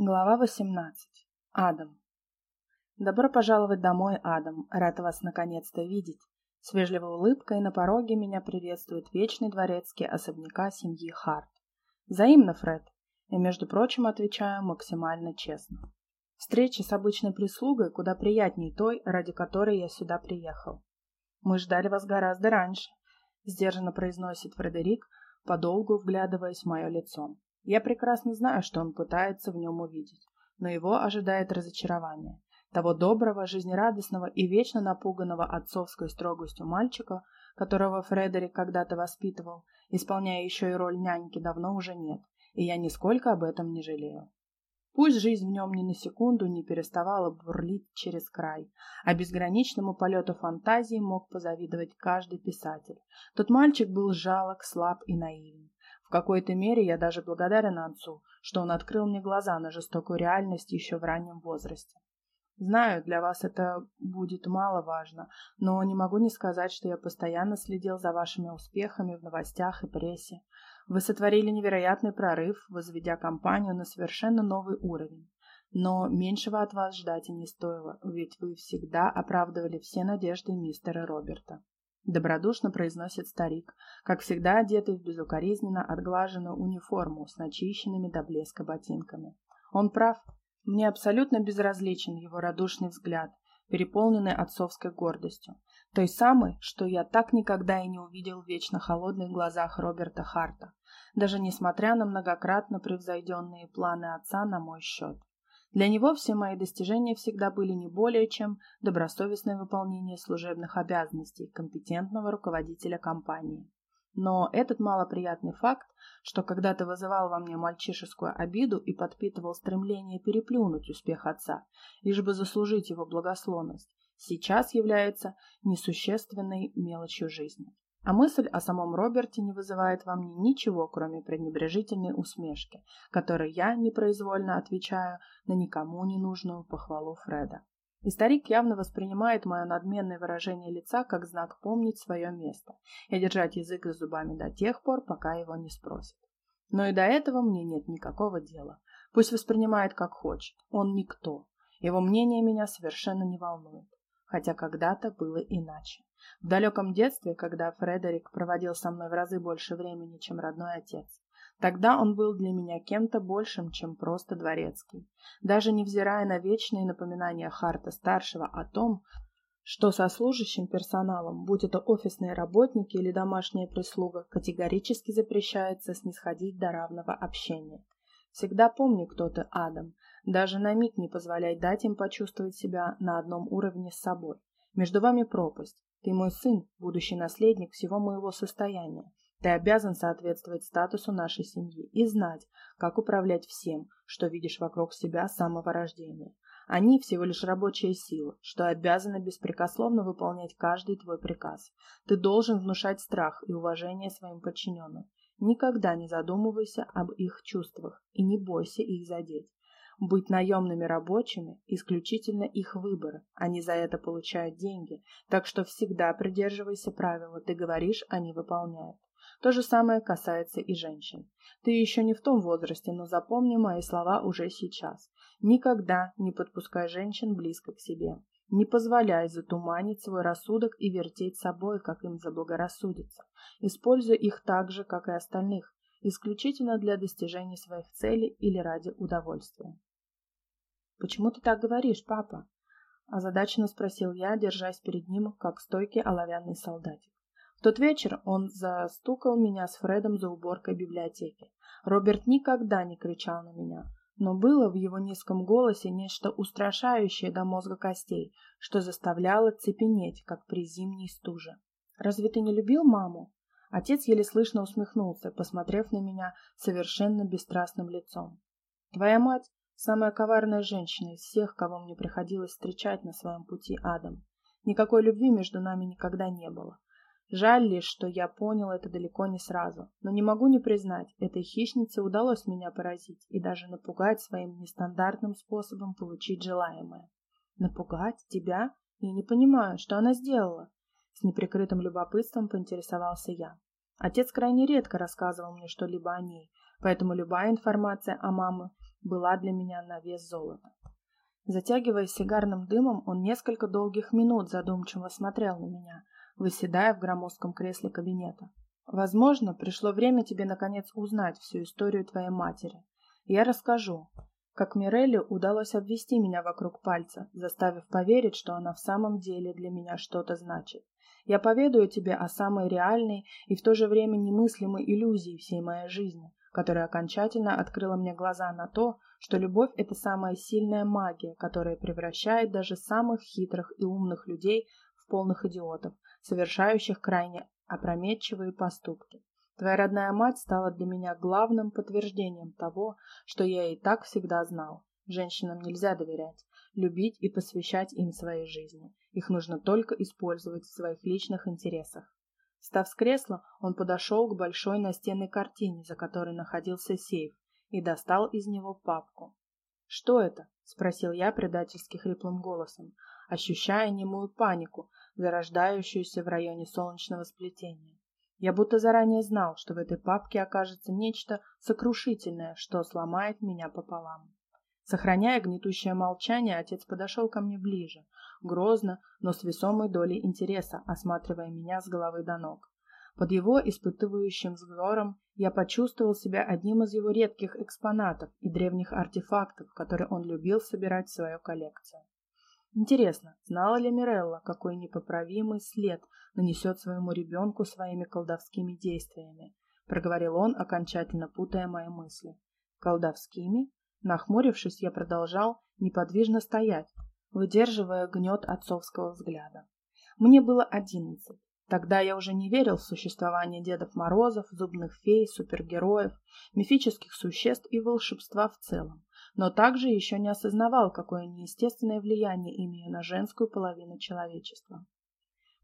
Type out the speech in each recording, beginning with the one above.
Глава 18. Адам. Добро пожаловать домой, Адам. Рад вас наконец-то видеть. С вежливой улыбкой на пороге меня приветствует вечный дворецкий особняка семьи Харт. Взаимно, Фред. И, между прочим, отвечаю максимально честно. Встреча с обычной прислугой куда приятнее той, ради которой я сюда приехал. Мы ждали вас гораздо раньше, сдержанно произносит Фредерик, подолгу вглядываясь в мое лицо. Я прекрасно знаю, что он пытается в нем увидеть, но его ожидает разочарование. Того доброго, жизнерадостного и вечно напуганного отцовской строгостью мальчика, которого Фредерик когда-то воспитывал, исполняя еще и роль няньки, давно уже нет, и я нисколько об этом не жалею. Пусть жизнь в нем ни на секунду не переставала бурлить через край, а безграничному полету фантазии мог позавидовать каждый писатель. Тот мальчик был жалок, слаб и наивен. В какой-то мере я даже благодарен отцу, что он открыл мне глаза на жестокую реальность еще в раннем возрасте. Знаю, для вас это будет мало важно, но не могу не сказать, что я постоянно следил за вашими успехами в новостях и прессе. Вы сотворили невероятный прорыв, возведя компанию на совершенно новый уровень. Но меньшего от вас ждать и не стоило, ведь вы всегда оправдывали все надежды мистера Роберта добродушно произносит старик, как всегда одетый в безукоризненно отглаженную униформу с начищенными до блеска ботинками. Он прав. Мне абсолютно безразличен его радушный взгляд, переполненный отцовской гордостью. Той самой, что я так никогда и не увидел в вечно холодных глазах Роберта Харта, даже несмотря на многократно превзойденные планы отца на мой счет. Для него все мои достижения всегда были не более чем добросовестное выполнение служебных обязанностей компетентного руководителя компании. Но этот малоприятный факт, что когда-то вызывал во мне мальчишескую обиду и подпитывал стремление переплюнуть успех отца, лишь бы заслужить его благословность, сейчас является несущественной мелочью жизни. А мысль о самом Роберте не вызывает во мне ничего, кроме пренебрежительной усмешки, которой я непроизвольно отвечаю на никому не нужную похвалу Фреда. И старик явно воспринимает мое надменное выражение лица как знак помнить свое место и держать язык за зубами до тех пор, пока его не спросят. Но и до этого мне нет никакого дела. Пусть воспринимает как хочет. Он никто. Его мнение меня совершенно не волнует. Хотя когда-то было иначе. В далеком детстве, когда Фредерик проводил со мной в разы больше времени, чем родной отец, тогда он был для меня кем-то большим, чем просто дворецкий. Даже невзирая на вечные напоминания Харта-старшего о том, что со служащим персоналом, будь это офисные работники или домашняя прислуга, категорически запрещается снисходить до равного общения. Всегда помни, кто ты, Адам. Даже на миг не позволяй дать им почувствовать себя на одном уровне с собой. Между вами пропасть. Ты мой сын, будущий наследник всего моего состояния. Ты обязан соответствовать статусу нашей семьи и знать, как управлять всем, что видишь вокруг себя с самого рождения. Они всего лишь рабочая сила, что обязаны беспрекословно выполнять каждый твой приказ. Ты должен внушать страх и уважение своим подчиненным. Никогда не задумывайся об их чувствах и не бойся их задеть. Быть наемными рабочими – исключительно их выбор, они за это получают деньги, так что всегда придерживайся правила, ты говоришь, они выполняют. То же самое касается и женщин. Ты еще не в том возрасте, но запомни мои слова уже сейчас. Никогда не подпускай женщин близко к себе. Не позволяй затуманить свой рассудок и вертеть собой, как им заблагорассудится. Используй их так же, как и остальных, исключительно для достижения своих целей или ради удовольствия. «Почему ты так говоришь, папа?» Озадаченно спросил я, держась перед ним, как стойкий оловянный солдатик. В тот вечер он застукал меня с Фредом за уборкой библиотеки. Роберт никогда не кричал на меня, но было в его низком голосе нечто устрашающее до мозга костей, что заставляло цепенеть, как при зимней стуже. «Разве ты не любил маму?» Отец еле слышно усмехнулся, посмотрев на меня совершенно бесстрастным лицом. «Твоя мать Самая коварная женщина из всех, кого мне приходилось встречать на своем пути Адам. Никакой любви между нами никогда не было. Жаль лишь, что я понял это далеко не сразу. Но не могу не признать, этой хищнице удалось меня поразить и даже напугать своим нестандартным способом получить желаемое. Напугать? Тебя? Я не понимаю, что она сделала? С неприкрытым любопытством поинтересовался я. Отец крайне редко рассказывал мне что-либо о ней, поэтому любая информация о маме была для меня на вес золота. Затягиваясь сигарным дымом, он несколько долгих минут задумчиво смотрел на меня, выседая в громоздком кресле кабинета. Возможно, пришло время тебе наконец узнать всю историю твоей матери. Я расскажу, как Мирелле удалось обвести меня вокруг пальца, заставив поверить, что она в самом деле для меня что-то значит. Я поведаю тебе о самой реальной и в то же время немыслимой иллюзии всей моей жизни, которая окончательно открыла мне глаза на то, что любовь – это самая сильная магия, которая превращает даже самых хитрых и умных людей в полных идиотов, совершающих крайне опрометчивые поступки. Твоя родная мать стала для меня главным подтверждением того, что я и так всегда знал. Женщинам нельзя доверять, любить и посвящать им своей жизни. Их нужно только использовать в своих личных интересах. Встав с кресла, он подошел к большой настенной картине, за которой находился сейф, и достал из него папку. «Что это?» — спросил я предательски хриплым голосом, ощущая немую панику, зарождающуюся в районе солнечного сплетения. Я будто заранее знал, что в этой папке окажется нечто сокрушительное, что сломает меня пополам. Сохраняя гнетущее молчание, отец подошел ко мне ближе, грозно, но с весомой долей интереса, осматривая меня с головы до ног. Под его испытывающим взором я почувствовал себя одним из его редких экспонатов и древних артефактов, которые он любил собирать в свою коллекцию. Интересно, знала ли Мирелла, какой непоправимый след нанесет своему ребенку своими колдовскими действиями? Проговорил он, окончательно путая мои мысли. Колдовскими? Нахмурившись, я продолжал неподвижно стоять, выдерживая гнет отцовского взгляда. Мне было одиннадцать. Тогда я уже не верил в существование Дедов Морозов, зубных фей, супергероев, мифических существ и волшебства в целом, но также еще не осознавал, какое неестественное влияние имею на женскую половину человечества.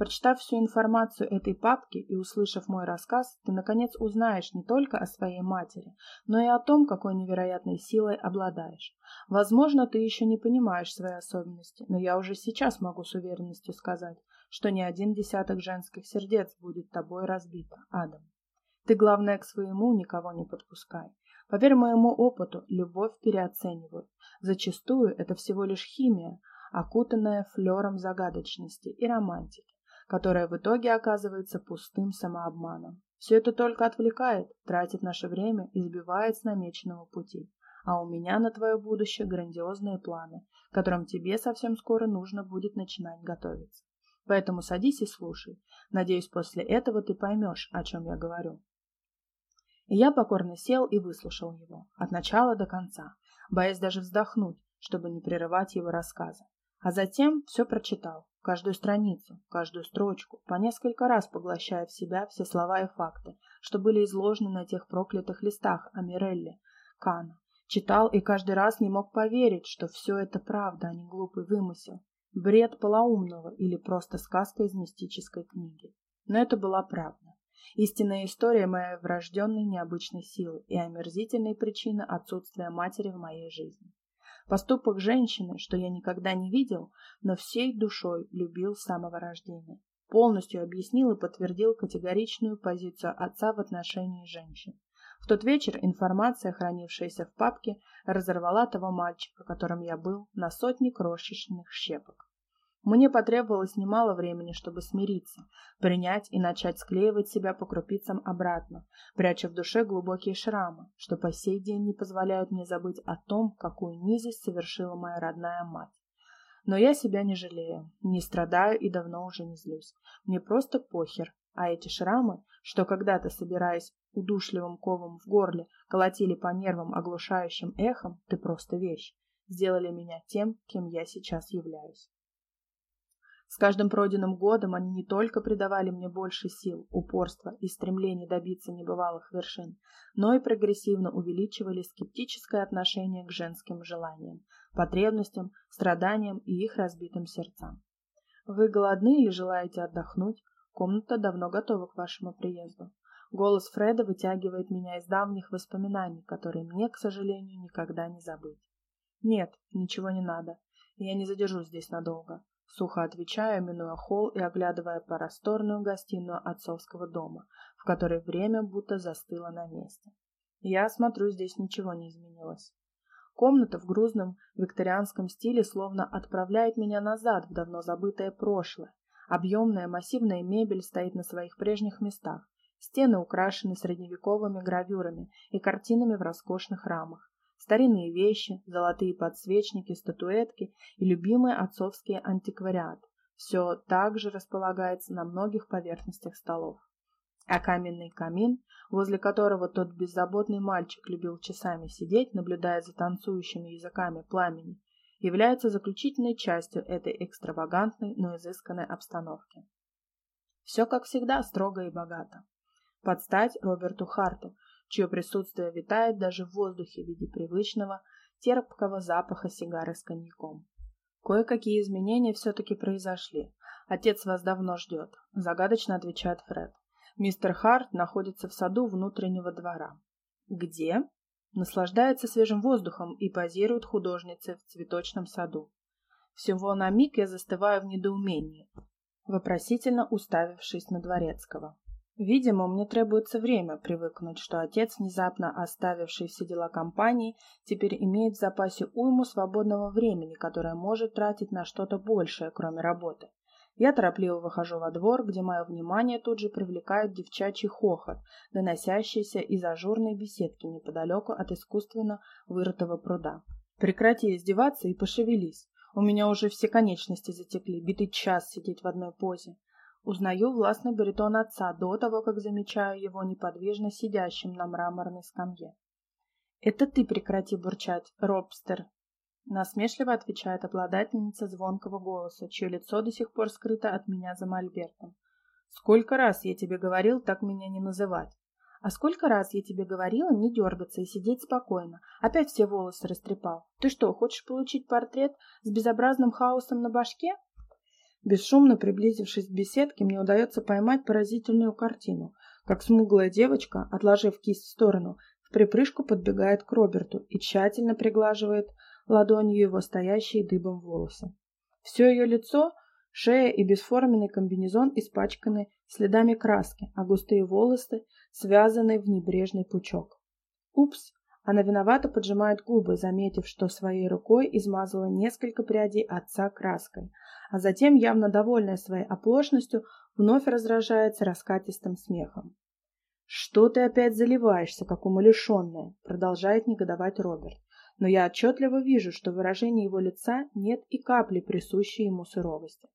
Прочитав всю информацию этой папки и услышав мой рассказ, ты наконец узнаешь не только о своей матери, но и о том, какой невероятной силой обладаешь. Возможно, ты еще не понимаешь свои особенности, но я уже сейчас могу с уверенностью сказать, что ни один десяток женских сердец будет тобой разбито, Адам. Ты, главное, к своему никого не подпускай. Поверь моему опыту, любовь переоценивают. Зачастую это всего лишь химия, окутанная флером загадочности и романтики, которая в итоге оказывается пустым самообманом. Все это только отвлекает, тратит наше время и сбивает с намеченного пути. А у меня на твое будущее грандиозные планы, к которым тебе совсем скоро нужно будет начинать готовиться. Поэтому садись и слушай. Надеюсь, после этого ты поймешь, о чем я говорю. И я покорно сел и выслушал его, от начала до конца, боясь даже вздохнуть, чтобы не прерывать его рассказа. А затем все прочитал, каждую страницу, каждую строчку, по несколько раз поглощая в себя все слова и факты, что были изложены на тех проклятых листах о Мирелле, Кана. Читал и каждый раз не мог поверить, что все это правда, а не глупый вымысел. Бред полоумного или просто сказка из мистической книги. Но это была правда. Истинная история моей врожденной необычной силы и омерзительной причины отсутствия матери в моей жизни. Поступок женщины, что я никогда не видел, но всей душой любил с самого рождения. Полностью объяснил и подтвердил категоричную позицию отца в отношении женщин. В тот вечер информация, хранившаяся в папке, разорвала того мальчика, которым я был, на сотни крошечных щепок. Мне потребовалось немало времени, чтобы смириться, принять и начать склеивать себя по крупицам обратно, пряча в душе глубокие шрамы, что по сей день не позволяют мне забыть о том, какую низость совершила моя родная мать. Но я себя не жалею, не страдаю и давно уже не злюсь. Мне просто похер, а эти шрамы, что когда-то, собираясь удушливым ковом в горле, колотили по нервам оглушающим эхом, ты просто вещь, сделали меня тем, кем я сейчас являюсь. С каждым пройденным годом они не только придавали мне больше сил, упорства и стремления добиться небывалых вершин, но и прогрессивно увеличивали скептическое отношение к женским желаниям, потребностям, страданиям и их разбитым сердцам. Вы голодны или желаете отдохнуть? Комната давно готова к вашему приезду. Голос Фреда вытягивает меня из давних воспоминаний, которые мне, к сожалению, никогда не забыть. Нет, ничего не надо. Я не задержусь здесь надолго. Сухо отвечаю, минуя холл и оглядывая просторную гостиную отцовского дома, в которой время будто застыло на месте. Я смотрю, здесь ничего не изменилось. Комната в грузном викторианском стиле словно отправляет меня назад в давно забытое прошлое. Объемная массивная мебель стоит на своих прежних местах. Стены украшены средневековыми гравюрами и картинами в роскошных рамах. Старинные вещи, золотые подсвечники, статуэтки и любимый отцовский антиквариат. Все также располагается на многих поверхностях столов а каменный камин, возле которого тот беззаботный мальчик любил часами сидеть, наблюдая за танцующими языками пламени, является заключительной частью этой экстравагантной, но изысканной обстановки. Все, как всегда, строго и богато. Под стать Роберту Харту, чье присутствие витает даже в воздухе в виде привычного, терпкого запаха сигары с коньяком. Кое-какие изменения все-таки произошли. Отец вас давно ждет, загадочно отвечает Фред. Мистер Харт находится в саду внутреннего двора. Где? Наслаждается свежим воздухом и позирует художницы в цветочном саду. Всего на миг я застываю в недоумении, вопросительно уставившись на Дворецкого. Видимо, мне требуется время привыкнуть, что отец, внезапно оставивший все дела компании, теперь имеет в запасе уйму свободного времени, которое может тратить на что-то большее, кроме работы. Я торопливо выхожу во двор, где мое внимание тут же привлекает девчачий хохот, доносящийся из ажурной беседки неподалеку от искусственно вырытого пруда. Прекрати издеваться и пошевелись. У меня уже все конечности затекли, битый час сидеть в одной позе. Узнаю властный баритон отца до того, как замечаю его неподвижно сидящим на мраморной скамье. «Это ты прекрати бурчать, Робстер!» Насмешливо отвечает обладательница звонкого голоса, чье лицо до сих пор скрыто от меня за мольбертом. «Сколько раз я тебе говорил так меня не называть?» «А сколько раз я тебе говорила не дергаться и сидеть спокойно? Опять все волосы растрепал. Ты что, хочешь получить портрет с безобразным хаосом на башке?» Бесшумно приблизившись к беседке, мне удается поймать поразительную картину, как смуглая девочка, отложив кисть в сторону, в припрыжку подбегает к Роберту и тщательно приглаживает ладонью его стоящие дыбом волосы. Все ее лицо, шея и бесформенный комбинезон испачканы следами краски, а густые волосы связаны в небрежный пучок. Упс! Она виновато поджимает губы, заметив, что своей рукой измазала несколько прядей отца краской, а затем, явно довольная своей оплошностью, вновь разражается раскатистым смехом. «Что ты опять заливаешься, как умалишенная?» — продолжает негодовать Роберт но я отчетливо вижу, что выражение его лица нет и капли присущей ему суровости.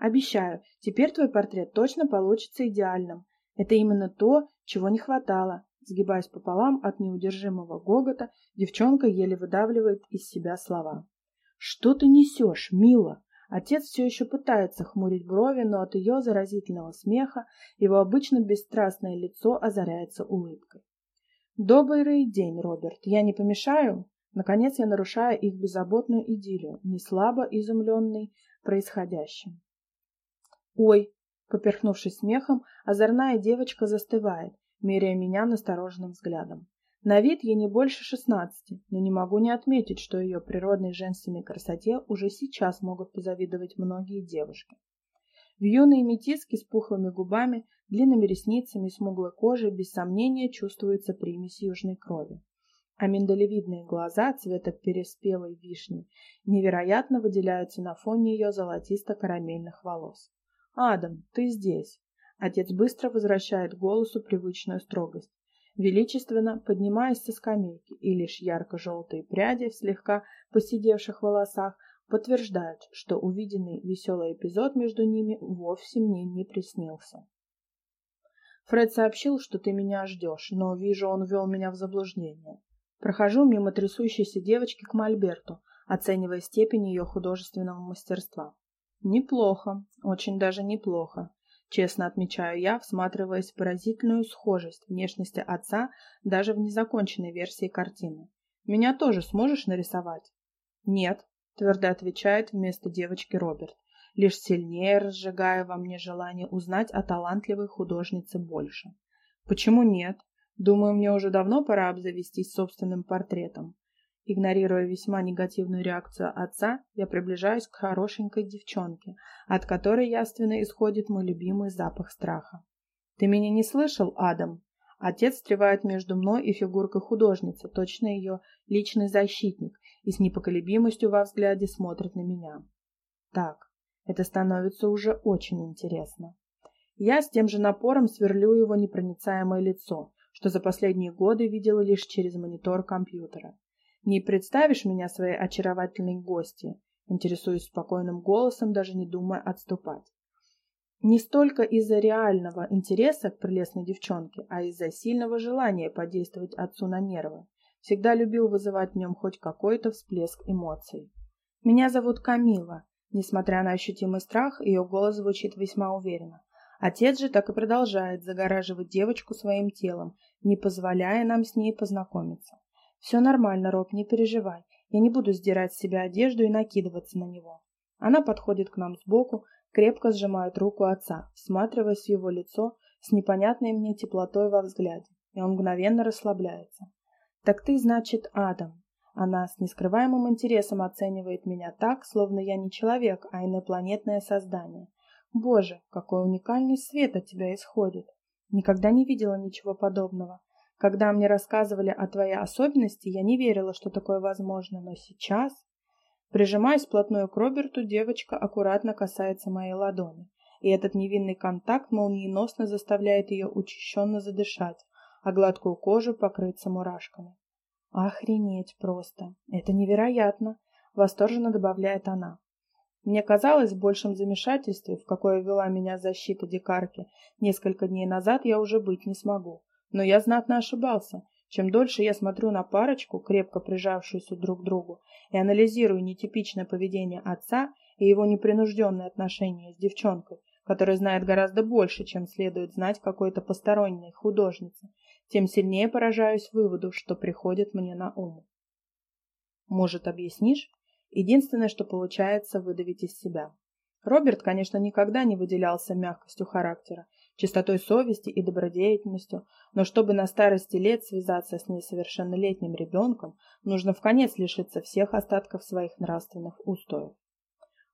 Обещаю, теперь твой портрет точно получится идеальным. Это именно то, чего не хватало. Сгибаясь пополам от неудержимого гогота, девчонка еле выдавливает из себя слова. «Что ты несешь, мила?» Отец все еще пытается хмурить брови, но от ее заразительного смеха его обычно бесстрастное лицо озаряется улыбкой. «Добрый день, Роберт. Я не помешаю?» Наконец я нарушаю их беззаботную идиллию, не слабо изумленный происходящим. «Ой!» — поперхнувшись смехом, озорная девочка застывает, меряя меня настороженным взглядом. На вид ей не больше шестнадцати, но не могу не отметить, что ее природной женственной красоте уже сейчас могут позавидовать многие девушки. В юной метиске с пухлыми губами, длинными ресницами и смуглой кожей без сомнения чувствуется примесь южной крови а миндалевидные глаза цвета переспелой вишни невероятно выделяются на фоне ее золотисто-карамельных волос. «Адам, ты здесь!» Отец быстро возвращает голосу привычную строгость, величественно поднимаясь со скамейки, и лишь ярко-желтые пряди в слегка посидевших волосах подтверждают, что увиденный веселый эпизод между ними вовсе мне не приснился. Фред сообщил, что ты меня ждешь, но, вижу, он ввел меня в заблуждение. Прохожу мимо трясущейся девочки к Мольберту, оценивая степень ее художественного мастерства. Неплохо, очень даже неплохо. Честно отмечаю я, всматриваясь в поразительную схожесть внешности отца даже в незаконченной версии картины. Меня тоже сможешь нарисовать? Нет, твердо отвечает вместо девочки Роберт, лишь сильнее разжигая во мне желание узнать о талантливой художнице больше. Почему нет? Думаю, мне уже давно пора обзавестись собственным портретом. Игнорируя весьма негативную реакцию отца, я приближаюсь к хорошенькой девчонке, от которой явственно исходит мой любимый запах страха. «Ты меня не слышал, Адам?» Отец встревает между мной и фигуркой художницы, точно ее личный защитник, и с непоколебимостью во взгляде смотрит на меня. Так, это становится уже очень интересно. Я с тем же напором сверлю его непроницаемое лицо, что за последние годы видела лишь через монитор компьютера. Не представишь меня своей очаровательной гости, интересуюсь спокойным голосом, даже не думая отступать. Не столько из-за реального интереса к прелестной девчонке, а из-за сильного желания подействовать отцу на нервы. Всегда любил вызывать в нем хоть какой-то всплеск эмоций. Меня зовут Камила. Несмотря на ощутимый страх, ее голос звучит весьма уверенно. Отец же так и продолжает загораживать девочку своим телом, не позволяя нам с ней познакомиться. «Все нормально, Роб, не переживай. Я не буду сдирать с себя одежду и накидываться на него». Она подходит к нам сбоку, крепко сжимает руку отца, всматриваясь в его лицо с непонятной мне теплотой во взгляде, и он мгновенно расслабляется. «Так ты, значит, Адам». Она с нескрываемым интересом оценивает меня так, словно я не человек, а инопланетное создание. «Боже, какой уникальный свет от тебя исходит! Никогда не видела ничего подобного. Когда мне рассказывали о твоей особенности, я не верила, что такое возможно, но сейчас...» Прижимаясь вплотную к Роберту, девочка аккуратно касается моей ладони, и этот невинный контакт молниеносно заставляет ее учащенно задышать, а гладкую кожу покрыться мурашками. «Охренеть просто! Это невероятно!» — восторженно добавляет она. Мне казалось, в большем замешательстве, в какое вела меня защита дикарки, несколько дней назад я уже быть не смогу. Но я знатно ошибался. Чем дольше я смотрю на парочку, крепко прижавшуюся друг к другу, и анализирую нетипичное поведение отца и его непринужденные отношения с девчонкой, которая знает гораздо больше, чем следует знать какой-то посторонней художнице, тем сильнее поражаюсь выводу, что приходит мне на ум. Может, объяснишь? Единственное, что получается выдавить из себя. Роберт, конечно, никогда не выделялся мягкостью характера, чистотой совести и добродетельностью, но чтобы на старости лет связаться с несовершеннолетним ребенком, нужно в конец лишиться всех остатков своих нравственных устоев.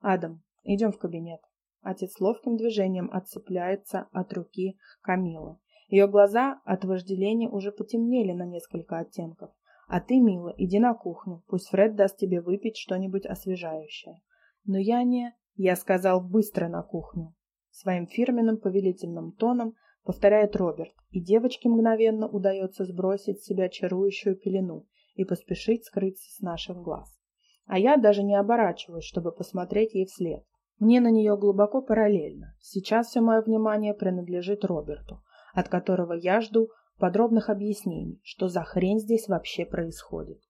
«Адам, идем в кабинет». Отец ловким движением отцепляется от руки Камилы. Ее глаза от вожделения уже потемнели на несколько оттенков. А ты, мила, иди на кухню. Пусть Фред даст тебе выпить что-нибудь освежающее. Но я не... Я сказал быстро на кухню. Своим фирменным повелительным тоном повторяет Роберт, и девочке мгновенно удается сбросить с себя чарующую пелену и поспешить скрыться с наших глаз. А я даже не оборачиваюсь, чтобы посмотреть ей вслед. Мне на нее глубоко параллельно. Сейчас все мое внимание принадлежит Роберту, от которого я жду подробных объяснений, что за хрень здесь вообще происходит.